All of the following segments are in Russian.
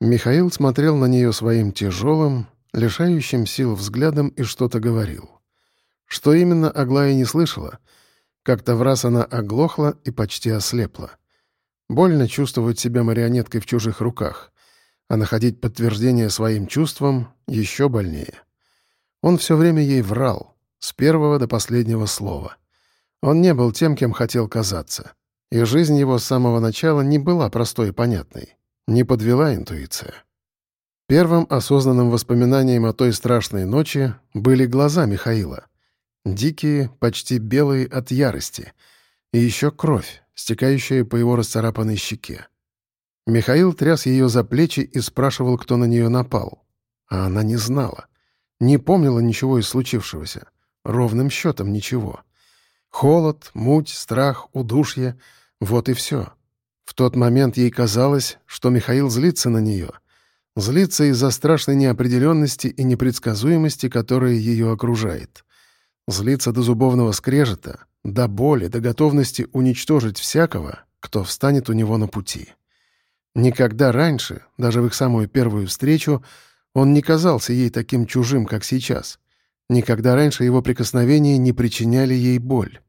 Михаил смотрел на нее своим тяжелым, лишающим сил взглядом и что-то говорил. Что именно Аглая не слышала. Как-то в раз она оглохла и почти ослепла. Больно чувствовать себя марионеткой в чужих руках, а находить подтверждение своим чувствам еще больнее. Он все время ей врал, с первого до последнего слова. Он не был тем, кем хотел казаться. И жизнь его с самого начала не была простой и понятной. Не подвела интуиция. Первым осознанным воспоминанием о той страшной ночи были глаза Михаила. Дикие, почти белые от ярости. И еще кровь, стекающая по его расцарапанной щеке. Михаил тряс ее за плечи и спрашивал, кто на нее напал. А она не знала. Не помнила ничего из случившегося. Ровным счетом ничего. Холод, муть, страх, удушье — вот и все. В тот момент ей казалось, что Михаил злится на нее. Злится из-за страшной неопределенности и непредсказуемости, которая ее окружает. Злится до зубовного скрежета, до боли, до готовности уничтожить всякого, кто встанет у него на пути. Никогда раньше, даже в их самую первую встречу, он не казался ей таким чужим, как сейчас. Никогда раньше его прикосновения не причиняли ей боль.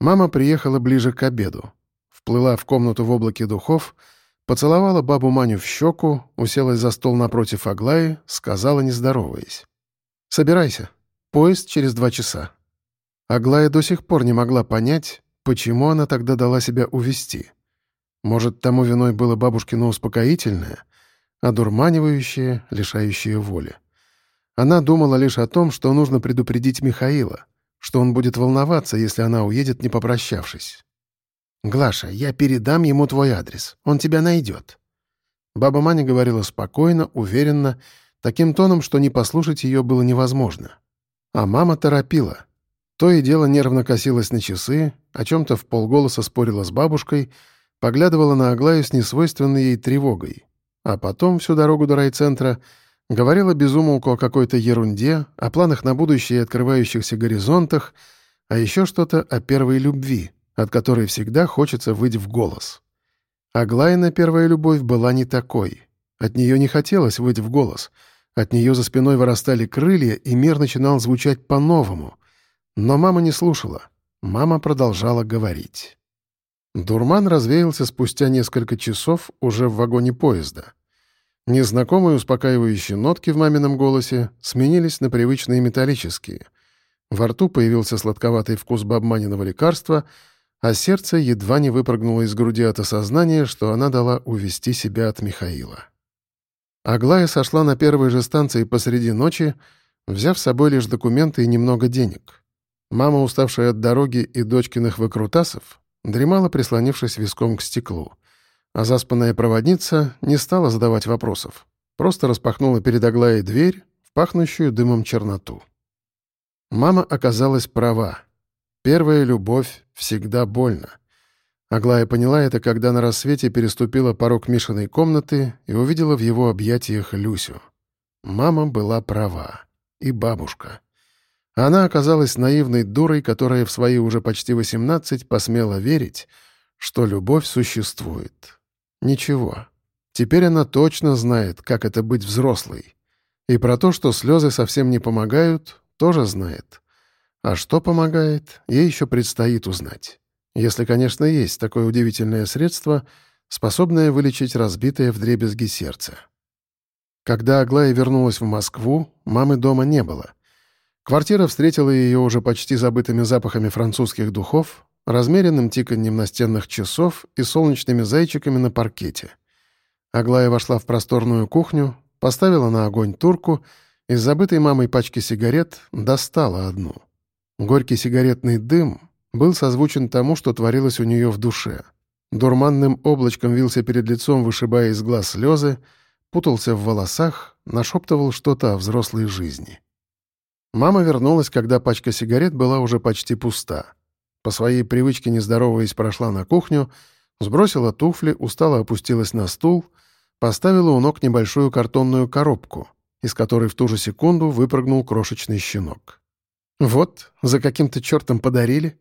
Мама приехала ближе к обеду. Вплыла в комнату в облаке духов, поцеловала бабу Маню в щеку, уселась за стол напротив Аглаи, сказала, не здороваясь. «Собирайся. Поезд через два часа». Аглая до сих пор не могла понять, почему она тогда дала себя увести. Может, тому виной было бабушкино успокоительное, одурманивающее, лишающее воли. Она думала лишь о том, что нужно предупредить Михаила, что он будет волноваться, если она уедет, не попрощавшись. «Глаша, я передам ему твой адрес. Он тебя найдет». Баба Маня говорила спокойно, уверенно, таким тоном, что не послушать ее было невозможно. А мама торопила. То и дело нервно косилась на часы, о чем-то в полголоса спорила с бабушкой, поглядывала на Аглаю с несвойственной ей тревогой. А потом всю дорогу до райцентра — Говорила безумолку о какой-то ерунде, о планах на будущее и открывающихся горизонтах, а еще что-то о первой любви, от которой всегда хочется выйти в голос. Аглайна первая любовь была не такой. От нее не хотелось выйти в голос. От нее за спиной вырастали крылья, и мир начинал звучать по-новому. Но мама не слушала. Мама продолжала говорить. Дурман развеялся спустя несколько часов уже в вагоне поезда. Незнакомые успокаивающие нотки в мамином голосе сменились на привычные металлические. Во рту появился сладковатый вкус бабманиного лекарства, а сердце едва не выпрыгнуло из груди от осознания, что она дала увести себя от Михаила. Аглая сошла на первой же станции посреди ночи, взяв с собой лишь документы и немного денег. Мама, уставшая от дороги и дочкиных выкрутасов, дремала, прислонившись виском к стеклу. А заспанная проводница не стала задавать вопросов. Просто распахнула перед Аглаей дверь в пахнущую дымом черноту. Мама оказалась права. Первая любовь всегда больно. Аглая поняла это, когда на рассвете переступила порог Мишиной комнаты и увидела в его объятиях Люсю. Мама была права. И бабушка. Она оказалась наивной дурой, которая в свои уже почти 18 посмела верить, что любовь существует. Ничего. Теперь она точно знает, как это быть взрослой. И про то, что слезы совсем не помогают, тоже знает. А что помогает, ей еще предстоит узнать. Если, конечно, есть такое удивительное средство, способное вылечить разбитое вдребезги сердце. Когда Аглая вернулась в Москву, мамы дома не было. Квартира встретила ее уже почти забытыми запахами французских духов, размеренным тиканьем настенных часов и солнечными зайчиками на паркете. Аглая вошла в просторную кухню, поставила на огонь турку и с забытой мамой пачки сигарет достала одну. Горький сигаретный дым был созвучен тому, что творилось у нее в душе. Дурманным облачком вился перед лицом, вышибая из глаз слезы, путался в волосах, нашептывал что-то о взрослой жизни. Мама вернулась, когда пачка сигарет была уже почти пуста. По своей привычке, не здороваясь, прошла на кухню, сбросила туфли, устало опустилась на стул, поставила у ног небольшую картонную коробку, из которой в ту же секунду выпрыгнул крошечный щенок. «Вот, за каким-то чертом подарили».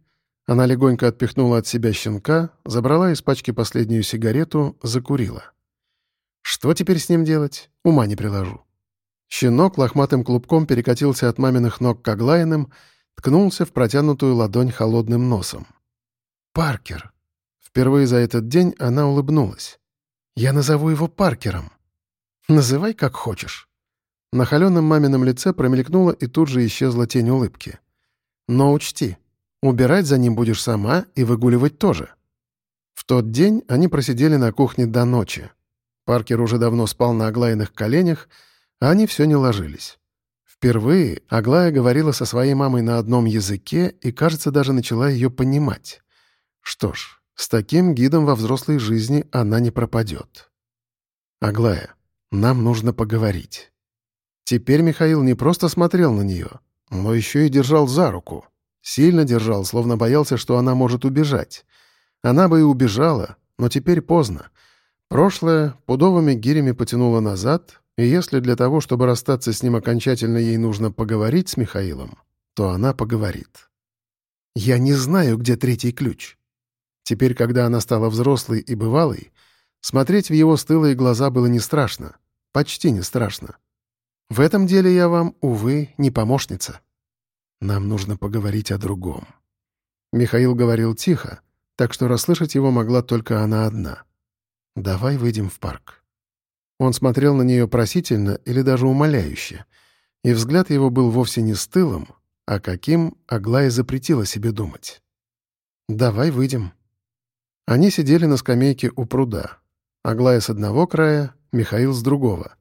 Она легонько отпихнула от себя щенка, забрала из пачки последнюю сигарету, закурила. Что теперь с ним делать? Ума не приложу. Щенок лохматым клубком перекатился от маминых ног к Аглаиным, ткнулся в протянутую ладонь холодным носом. «Паркер!» Впервые за этот день она улыбнулась. «Я назову его Паркером. Называй как хочешь». На холеном мамином лице промелькнула и тут же исчезла тень улыбки. «Но учти, убирать за ним будешь сама и выгуливать тоже». В тот день они просидели на кухне до ночи. Паркер уже давно спал на Аглаиных коленях, а они все не ложились. Впервые Аглая говорила со своей мамой на одном языке и, кажется, даже начала ее понимать. Что ж, с таким гидом во взрослой жизни она не пропадет. «Аглая, нам нужно поговорить». Теперь Михаил не просто смотрел на нее, но еще и держал за руку. Сильно держал, словно боялся, что она может убежать. Она бы и убежала, но теперь поздно. Прошлое пудовыми гирями потянуло назад, и если для того, чтобы расстаться с ним окончательно, ей нужно поговорить с Михаилом, то она поговорит. «Я не знаю, где третий ключ». Теперь, когда она стала взрослой и бывалой, смотреть в его стылые глаза было не страшно, почти не страшно. В этом деле я вам, увы, не помощница. Нам нужно поговорить о другом. Михаил говорил тихо, так что расслышать его могла только она одна. «Давай выйдем в парк». Он смотрел на нее просительно или даже умоляюще, и взгляд его был вовсе не стылым, а каким Аглая запретила себе думать. «Давай выйдем». Они сидели на скамейке у пруда. Аглая с одного края, Михаил с другого.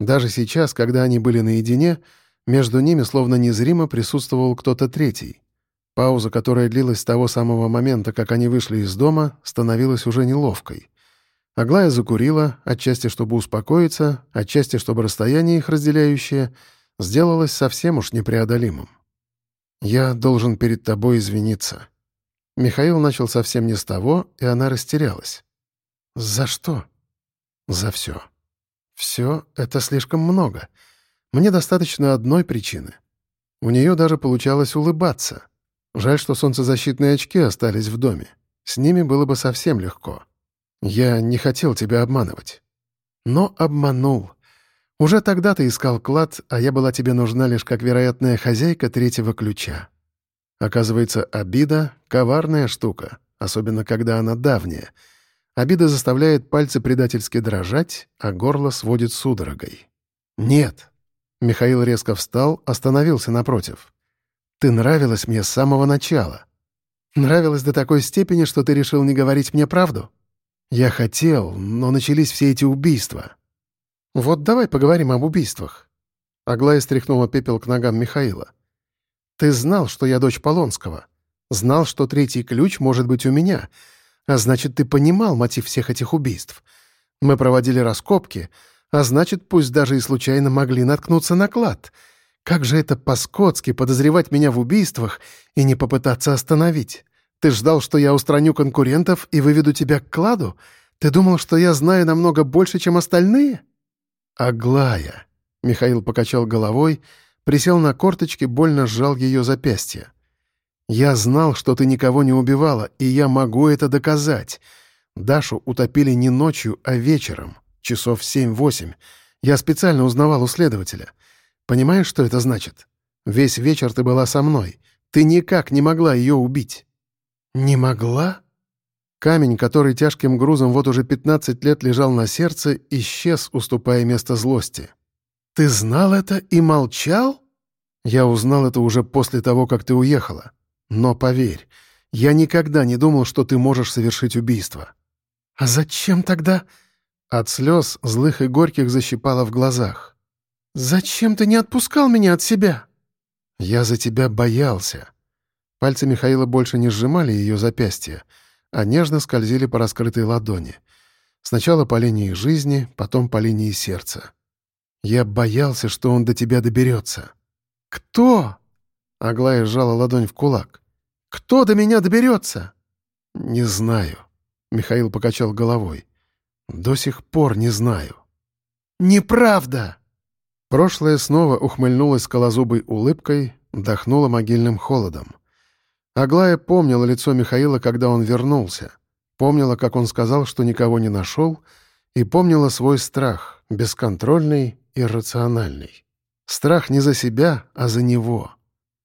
Даже сейчас, когда они были наедине, между ними словно незримо присутствовал кто-то третий. Пауза, которая длилась с того самого момента, как они вышли из дома, становилась уже неловкой. Аглая закурила, отчасти чтобы успокоиться, отчасти чтобы расстояние их разделяющее сделалось совсем уж непреодолимым. «Я должен перед тобой извиниться». Михаил начал совсем не с того, и она растерялась. «За что?» «За все». «Все — это слишком много. Мне достаточно одной причины». У нее даже получалось улыбаться. Жаль, что солнцезащитные очки остались в доме. С ними было бы совсем легко. Я не хотел тебя обманывать. Но обманул. Уже тогда ты искал клад, а я была тебе нужна лишь как вероятная хозяйка третьего ключа. Оказывается, обида — коварная штука, особенно когда она давняя. Обида заставляет пальцы предательски дрожать, а горло сводит судорогой. «Нет». Михаил резко встал, остановился напротив. «Ты нравилась мне с самого начала. Нравилась до такой степени, что ты решил не говорить мне правду?» Я хотел, но начались все эти убийства. Вот давай поговорим об убийствах. Аглая стряхнула пепел к ногам Михаила. Ты знал, что я дочь Полонского. Знал, что третий ключ может быть у меня. А значит, ты понимал мотив всех этих убийств. Мы проводили раскопки, а значит, пусть даже и случайно могли наткнуться на клад. Как же это по-скотски подозревать меня в убийствах и не попытаться остановить? Ты ждал, что я устраню конкурентов и выведу тебя к кладу? Ты думал, что я знаю намного больше, чем остальные?» «Аглая!» — Михаил покачал головой, присел на корточки, больно сжал ее запястье. «Я знал, что ты никого не убивала, и я могу это доказать. Дашу утопили не ночью, а вечером, часов семь-восемь. Я специально узнавал у следователя. Понимаешь, что это значит? Весь вечер ты была со мной. Ты никак не могла ее убить». «Не могла?» Камень, который тяжким грузом вот уже 15 лет лежал на сердце, исчез, уступая место злости. «Ты знал это и молчал?» «Я узнал это уже после того, как ты уехала. Но поверь, я никогда не думал, что ты можешь совершить убийство». «А зачем тогда?» От слез, злых и горьких, защипало в глазах. «Зачем ты не отпускал меня от себя?» «Я за тебя боялся. Пальцы Михаила больше не сжимали ее запястья, а нежно скользили по раскрытой ладони. Сначала по линии жизни, потом по линии сердца. «Я боялся, что он до тебя доберется». «Кто?» Аглая сжала ладонь в кулак. «Кто до меня доберется?» «Не знаю», — Михаил покачал головой. «До сих пор не знаю». «Неправда!» Прошлое снова ухмыльнулось скалозубой улыбкой, дохнуло могильным холодом. Аглая помнила лицо Михаила, когда он вернулся. Помнила, как он сказал, что никого не нашел, и помнила свой страх, бесконтрольный и рациональный. Страх не за себя, а за него.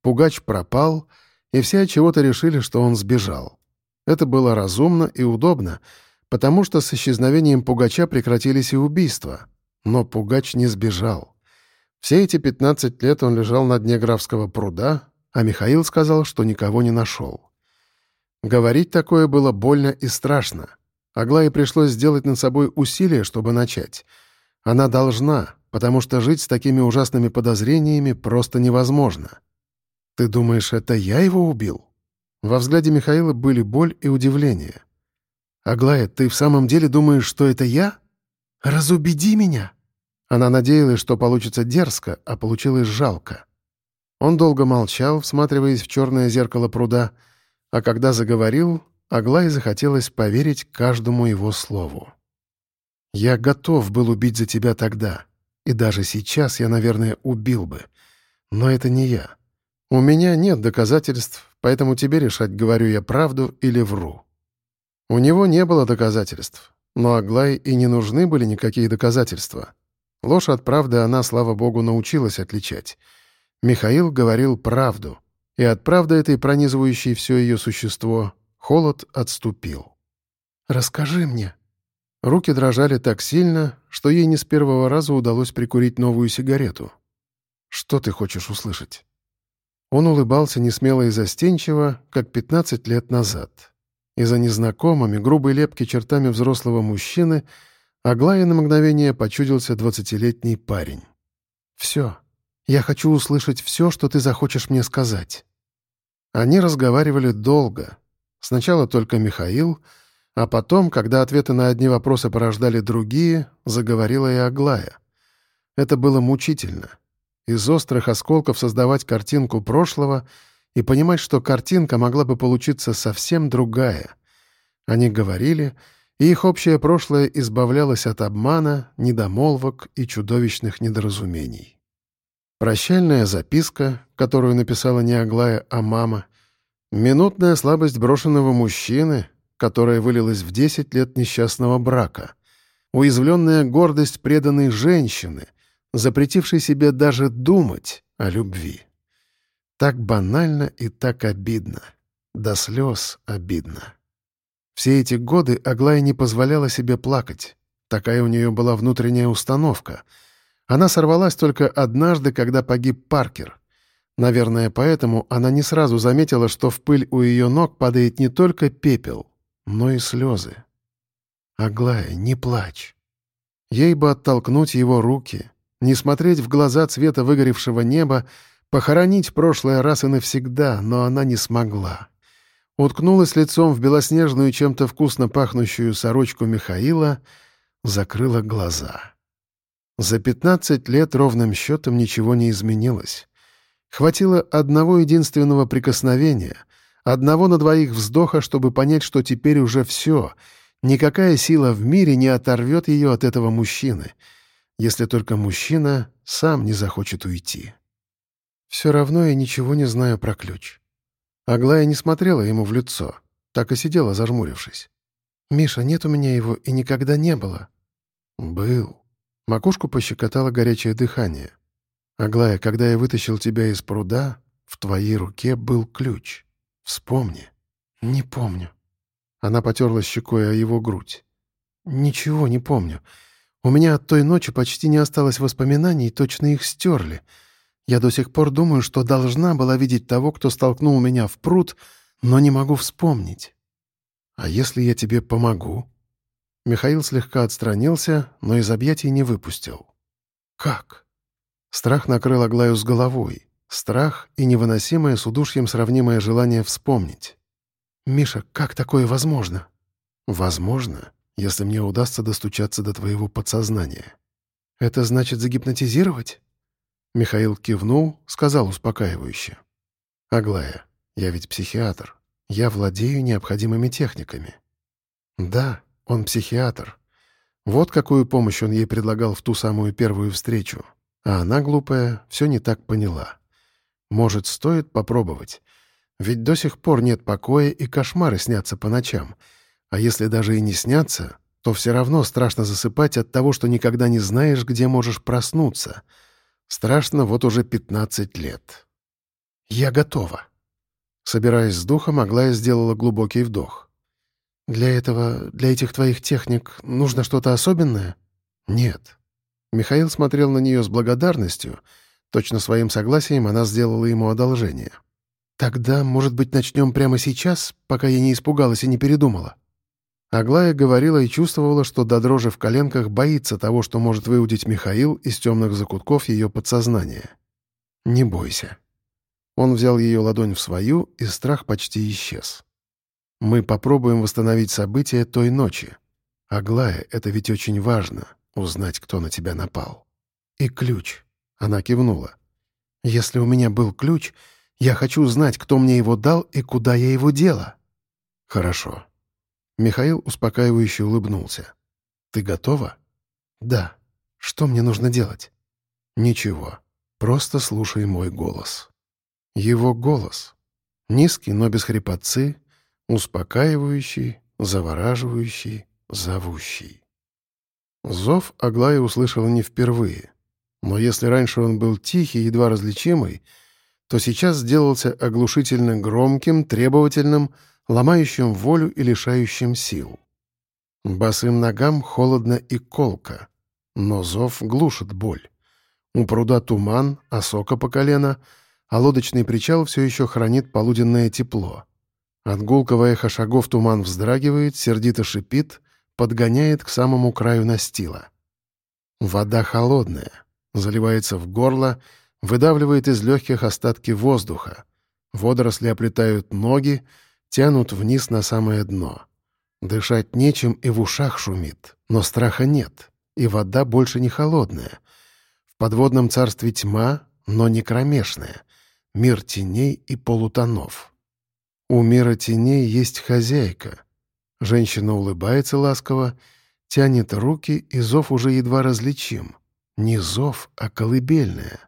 Пугач пропал, и все от чего-то решили, что он сбежал. Это было разумно и удобно, потому что с исчезновением Пугача прекратились и убийства. Но Пугач не сбежал. Все эти 15 лет он лежал на дне Графского пруда, а Михаил сказал, что никого не нашел. Говорить такое было больно и страшно. Аглае пришлось сделать над собой усилие, чтобы начать. Она должна, потому что жить с такими ужасными подозрениями просто невозможно. «Ты думаешь, это я его убил?» Во взгляде Михаила были боль и удивление. «Аглая, ты в самом деле думаешь, что это я? Разубеди меня!» Она надеялась, что получится дерзко, а получилось жалко. Он долго молчал, всматриваясь в черное зеркало пруда, а когда заговорил, Аглае захотелось поверить каждому его слову. «Я готов был убить за тебя тогда, и даже сейчас я, наверное, убил бы. Но это не я. У меня нет доказательств, поэтому тебе решать, говорю я правду или вру». У него не было доказательств, но Аглае и не нужны были никакие доказательства. Ложь от правды она, слава богу, научилась отличать. Михаил говорил правду, и от правды этой пронизывающей все ее существо холод отступил. «Расскажи мне». Руки дрожали так сильно, что ей не с первого раза удалось прикурить новую сигарету. «Что ты хочешь услышать?» Он улыбался несмело и застенчиво, как 15 лет назад. И за незнакомыми, грубой лепки чертами взрослого мужчины — Аглае на мгновение почудился двадцатилетний парень. «Все. Я хочу услышать все, что ты захочешь мне сказать». Они разговаривали долго. Сначала только Михаил, а потом, когда ответы на одни вопросы порождали другие, заговорила и Аглая. Это было мучительно. Из острых осколков создавать картинку прошлого и понимать, что картинка могла бы получиться совсем другая. Они говорили — и их общее прошлое избавлялось от обмана, недомолвок и чудовищных недоразумений. Прощальная записка, которую написала не Аглая, а мама, минутная слабость брошенного мужчины, которая вылилась в 10 лет несчастного брака, уязвленная гордость преданной женщины, запретившей себе даже думать о любви. Так банально и так обидно. До слез обидно. Все эти годы Аглая не позволяла себе плакать. Такая у нее была внутренняя установка. Она сорвалась только однажды, когда погиб Паркер. Наверное, поэтому она не сразу заметила, что в пыль у ее ног падает не только пепел, но и слезы. «Аглая, не плачь». Ей бы оттолкнуть его руки, не смотреть в глаза цвета выгоревшего неба, похоронить прошлое раз и навсегда, но она не смогла уткнулась лицом в белоснежную чем-то вкусно пахнущую сорочку Михаила, закрыла глаза. За пятнадцать лет ровным счетом ничего не изменилось. Хватило одного единственного прикосновения, одного на двоих вздоха, чтобы понять, что теперь уже все, никакая сила в мире не оторвет ее от этого мужчины, если только мужчина сам не захочет уйти. «Все равно я ничего не знаю про ключ», Аглая не смотрела ему в лицо, так и сидела, зажмурившись. «Миша, нет у меня его и никогда не было». «Был». Макушку пощекотало горячее дыхание. «Аглая, когда я вытащил тебя из пруда, в твоей руке был ключ. Вспомни». «Не помню». Она потерла щекой о его грудь. «Ничего не помню. У меня от той ночи почти не осталось воспоминаний, точно их стерли. Я до сих пор думаю, что должна была видеть того, кто столкнул меня в пруд, но не могу вспомнить. А если я тебе помогу?» Михаил слегка отстранился, но из объятий не выпустил. «Как?» Страх накрыл Аглаю с головой. Страх и невыносимое с удушьем сравнимое желание вспомнить. «Миша, как такое возможно?» «Возможно, если мне удастся достучаться до твоего подсознания». «Это значит загипнотизировать?» Михаил кивнул, сказал успокаивающе. «Аглая, я ведь психиатр. Я владею необходимыми техниками». «Да, он психиатр. Вот какую помощь он ей предлагал в ту самую первую встречу. А она, глупая, все не так поняла. Может, стоит попробовать? Ведь до сих пор нет покоя и кошмары снятся по ночам. А если даже и не снятся, то все равно страшно засыпать от того, что никогда не знаешь, где можешь проснуться. Страшно вот уже 15 лет. «Я готова». Собираясь с духом, Аглая сделала глубокий вдох. «Для этого, для этих твоих техник нужно что-то особенное?» «Нет». Михаил смотрел на нее с благодарностью. Точно своим согласием она сделала ему одолжение. «Тогда, может быть, начнем прямо сейчас, пока я не испугалась и не передумала?» Аглая говорила и чувствовала, что до дрожи в коленках боится того, что может выудить Михаил из темных закутков ее подсознания. «Не бойся». Он взял ее ладонь в свою, и страх почти исчез. «Мы попробуем восстановить события той ночи. Аглая, это ведь очень важно — узнать, кто на тебя напал. И ключ». Она кивнула. «Если у меня был ключ, я хочу знать, кто мне его дал и куда я его дела». «Хорошо». Михаил успокаивающе улыбнулся. «Ты готова?» «Да. Что мне нужно делать?» «Ничего. Просто слушай мой голос». Его голос. Низкий, но без хрипотцы, успокаивающий, завораживающий, зовущий. Зов Аглая услышала не впервые. Но если раньше он был тихий, едва различимый, то сейчас сделался оглушительно громким, требовательным, ломающим волю и лишающим сил. Босым ногам холодно и колко, но зов глушит боль. У пруда туман, осока по колено, а лодочный причал все еще хранит полуденное тепло. От гулкого эха шагов туман вздрагивает, сердито шипит, подгоняет к самому краю настила. Вода холодная — заливается в горло, выдавливает из легких остатки воздуха. Водоросли оплетают ноги, тянут вниз на самое дно. Дышать нечем и в ушах шумит, но страха нет, и вода больше не холодная. В подводном царстве тьма, но не кромешная, мир теней и полутонов. У мира теней есть хозяйка. Женщина улыбается ласково, тянет руки, и зов уже едва различим. Не зов, а колыбельная.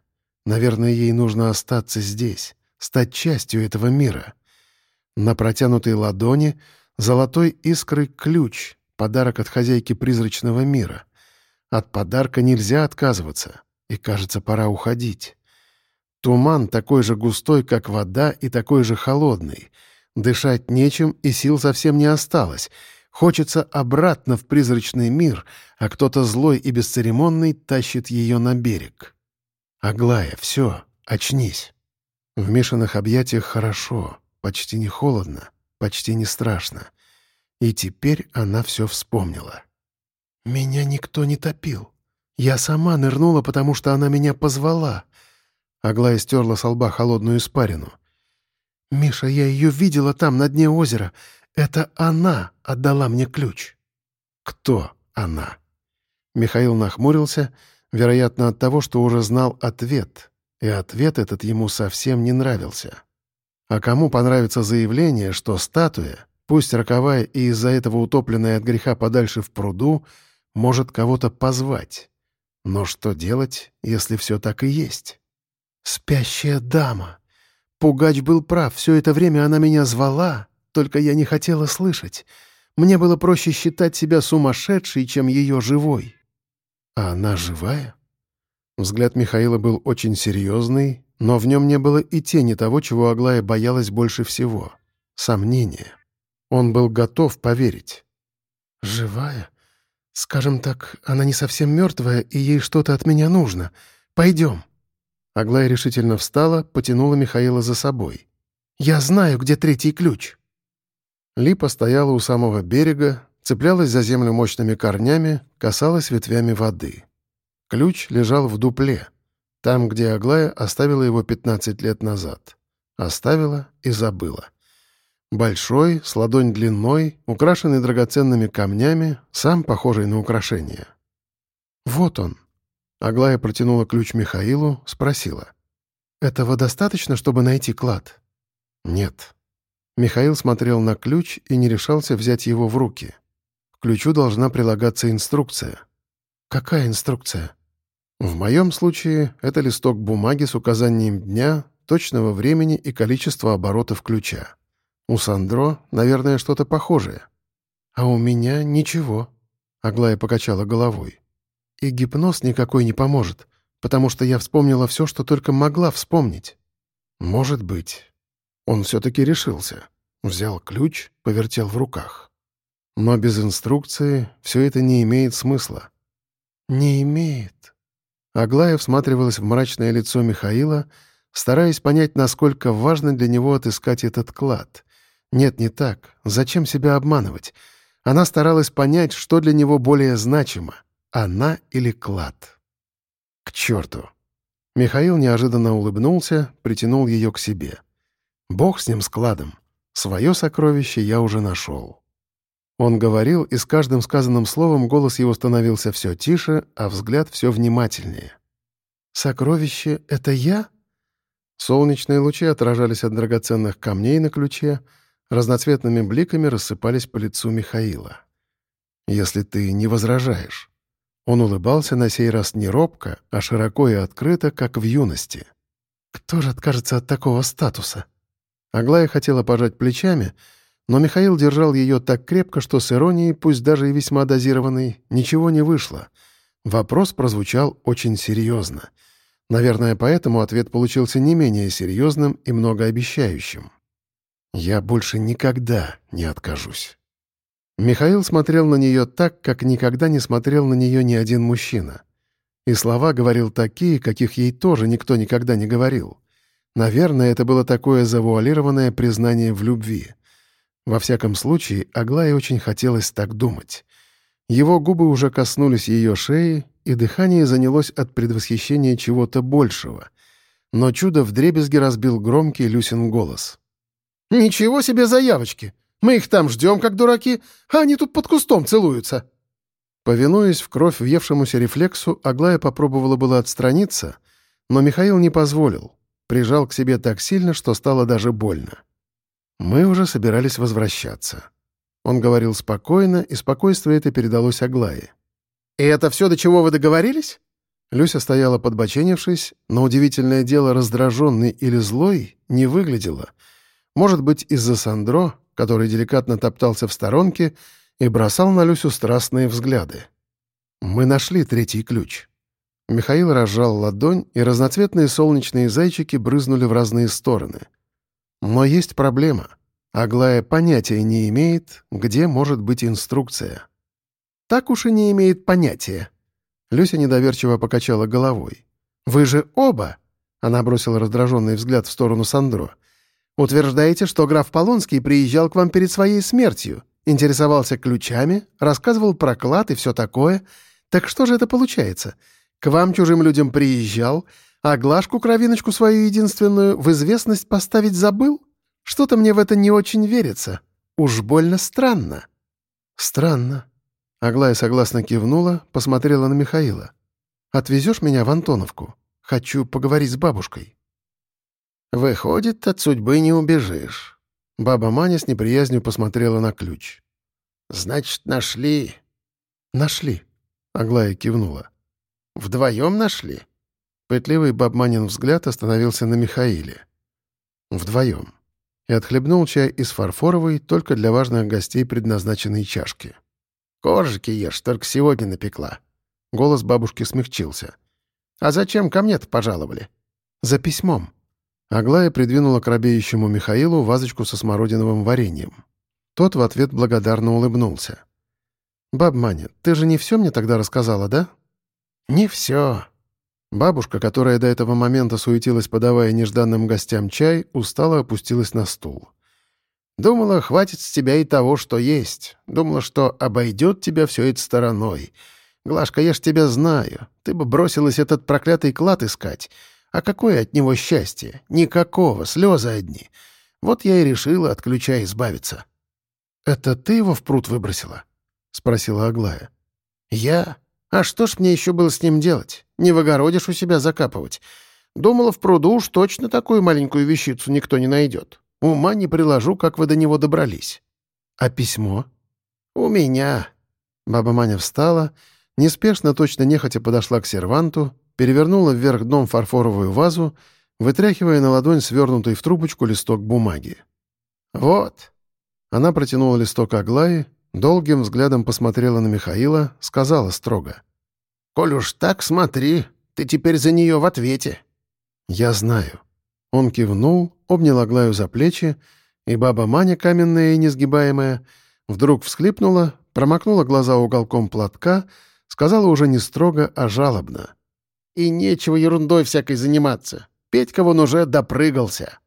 Наверное, ей нужно остаться здесь, стать частью этого мира. На протянутой ладони золотой искрой ключ, подарок от хозяйки призрачного мира. От подарка нельзя отказываться, и, кажется, пора уходить. Туман такой же густой, как вода, и такой же холодный. Дышать нечем, и сил совсем не осталось — Хочется обратно в призрачный мир, а кто-то злой и бесцеремонный тащит ее на берег. Аглая, все, очнись. В мешанных объятиях хорошо, почти не холодно, почти не страшно. И теперь она все вспомнила. «Меня никто не топил. Я сама нырнула, потому что она меня позвала». Аглая стерла с лба холодную испарину. «Миша, я ее видела там, на дне озера. Это она отдала мне ключ». «Кто она?» Михаил нахмурился, вероятно, от того, что уже знал ответ, и ответ этот ему совсем не нравился. А кому понравится заявление, что статуя, пусть роковая и из-за этого утопленная от греха подальше в пруду, может кого-то позвать? Но что делать, если все так и есть? «Спящая дама!» Пугач был прав, все это время она меня звала, только я не хотела слышать. Мне было проще считать себя сумасшедшей, чем ее живой. А она живая? Взгляд Михаила был очень серьезный, но в нем не было и тени того, чего Аглая боялась больше всего — сомнения. Он был готов поверить. «Живая? Скажем так, она не совсем мертвая, и ей что-то от меня нужно. Пойдем». Аглая решительно встала, потянула Михаила за собой. «Я знаю, где третий ключ». Липа стояла у самого берега, цеплялась за землю мощными корнями, касалась ветвями воды. Ключ лежал в дупле, там, где Аглая оставила его 15 лет назад. Оставила и забыла. Большой, с ладонь длиной, украшенный драгоценными камнями, сам похожий на украшение. «Вот он». Аглая протянула ключ Михаилу, спросила. «Этого достаточно, чтобы найти клад?» «Нет», Михаил смотрел на ключ и не решался взять его в руки. К ключу должна прилагаться инструкция. «Какая инструкция?» В моем случае это листок бумаги с указанием дня, точного времени и количества оборотов ключа. У Сандро, наверное, что-то похожее. А у меня ничего. Аглая покачала головой. «И гипноз никакой не поможет, потому что я вспомнила все, что только могла вспомнить». «Может быть». Он все-таки решился. Взял ключ, повертел в руках. Но без инструкции все это не имеет смысла. «Не имеет». Аглая всматривалась в мрачное лицо Михаила, стараясь понять, насколько важно для него отыскать этот клад. Нет, не так. Зачем себя обманывать? Она старалась понять, что для него более значимо — она или клад. К черту! Михаил неожиданно улыбнулся, притянул ее к себе. Бог с ним складом. Свое сокровище я уже нашел. Он говорил, и с каждым сказанным словом голос его становился все тише, а взгляд все внимательнее. «Сокровище — это я?» Солнечные лучи отражались от драгоценных камней на ключе, разноцветными бликами рассыпались по лицу Михаила. «Если ты не возражаешь». Он улыбался на сей раз не робко, а широко и открыто, как в юности. «Кто же откажется от такого статуса?» Аглая хотела пожать плечами, но Михаил держал ее так крепко, что с иронией, пусть даже и весьма дозированной, ничего не вышло. Вопрос прозвучал очень серьезно. Наверное, поэтому ответ получился не менее серьезным и многообещающим. «Я больше никогда не откажусь». Михаил смотрел на нее так, как никогда не смотрел на нее ни один мужчина. И слова говорил такие, каких ей тоже никто никогда не говорил. Наверное, это было такое завуалированное признание в любви. Во всяком случае, Аглае очень хотелось так думать. Его губы уже коснулись ее шеи, и дыхание занялось от предвосхищения чего-то большего. Но чудо вдребезги разбил громкий Люсин голос. «Ничего себе заявочки! Мы их там ждем, как дураки, а они тут под кустом целуются!» Повинуясь в кровь въевшемуся рефлексу, Аглая попробовала было отстраниться, но Михаил не позволил прижал к себе так сильно, что стало даже больно. Мы уже собирались возвращаться. Он говорил спокойно, и спокойствие это передалось Аглае. «И это все, до чего вы договорились?» Люся стояла подбоченившись, но удивительное дело раздраженный или злой не выглядела. Может быть, из-за Сандро, который деликатно топтался в сторонке и бросал на Люсю страстные взгляды. «Мы нашли третий ключ». Михаил разжал ладонь, и разноцветные солнечные зайчики брызнули в разные стороны. Но есть проблема. Аглая понятия не имеет, где может быть инструкция. Так уж и не имеет понятия. Люся недоверчиво покачала головой. «Вы же оба!» Она бросила раздраженный взгляд в сторону Сандро. «Утверждаете, что граф Полонский приезжал к вам перед своей смертью, интересовался ключами, рассказывал про клад и все такое. Так что же это получается? К вам чужим людям приезжал, а Глашку-кровиночку свою единственную в известность поставить забыл? Что-то мне в это не очень верится. Уж больно странно». «Странно». Аглая согласно кивнула, посмотрела на Михаила. «Отвезешь меня в Антоновку? Хочу поговорить с бабушкой». «Выходит, от судьбы не убежишь». Баба Маня с неприязнью посмотрела на ключ. «Значит, нашли?» «Нашли», — Аглая кивнула. Вдвоем нашли?» Пытливый бабманин взгляд остановился на Михаиле. «Вдвоем». И отхлебнул чай из фарфоровой, только для важных гостей предназначенной чашки. «Коржики ешь, только сегодня напекла». Голос бабушки смягчился. «А зачем ко мне-то пожаловали?» «За письмом». Аглая придвинула к робеющему Михаилу вазочку со смородиновым вареньем. Тот в ответ благодарно улыбнулся. «Баб Маня, ты же не все мне тогда рассказала, да?» «Не все». Бабушка, которая до этого момента суетилась, подавая нежданным гостям чай, устало опустилась на стул. «Думала, хватит с тебя и того, что есть. Думала, что обойдет тебя все это стороной. Глашка, я ж тебя знаю. Ты бы бросилась этот проклятый клад искать. А какое от него счастье? Никакого, слезы одни. Вот я и решила от ключа избавиться». «Это ты его в пруд выбросила?» — спросила Аглая. «Я? А что ж мне еще было с ним делать? Не в огороде у себя закапывать. Думала, в пруду уж точно такую маленькую вещицу никто не найдет. Ума не приложу, как вы до него добрались. А письмо? У меня. Баба Маня встала, неспешно, точно нехотя подошла к серванту, перевернула вверх дном фарфоровую вазу, вытряхивая на ладонь свернутый в трубочку листок бумаги. «Вот». Она протянула листок Аглае, долгим взглядом посмотрела на Михаила, сказала строго. «Коль уж так, смотри, ты теперь за нее в ответе». «Я знаю». Он кивнул, обнял Аглаю за плечи, и баба Маня, каменная и несгибаемая, вдруг всхлипнула, промокнула глаза уголком платка, сказала уже не строго, а жалобно. «И нечего ерундой всякой заниматься. Петька вон уже допрыгался.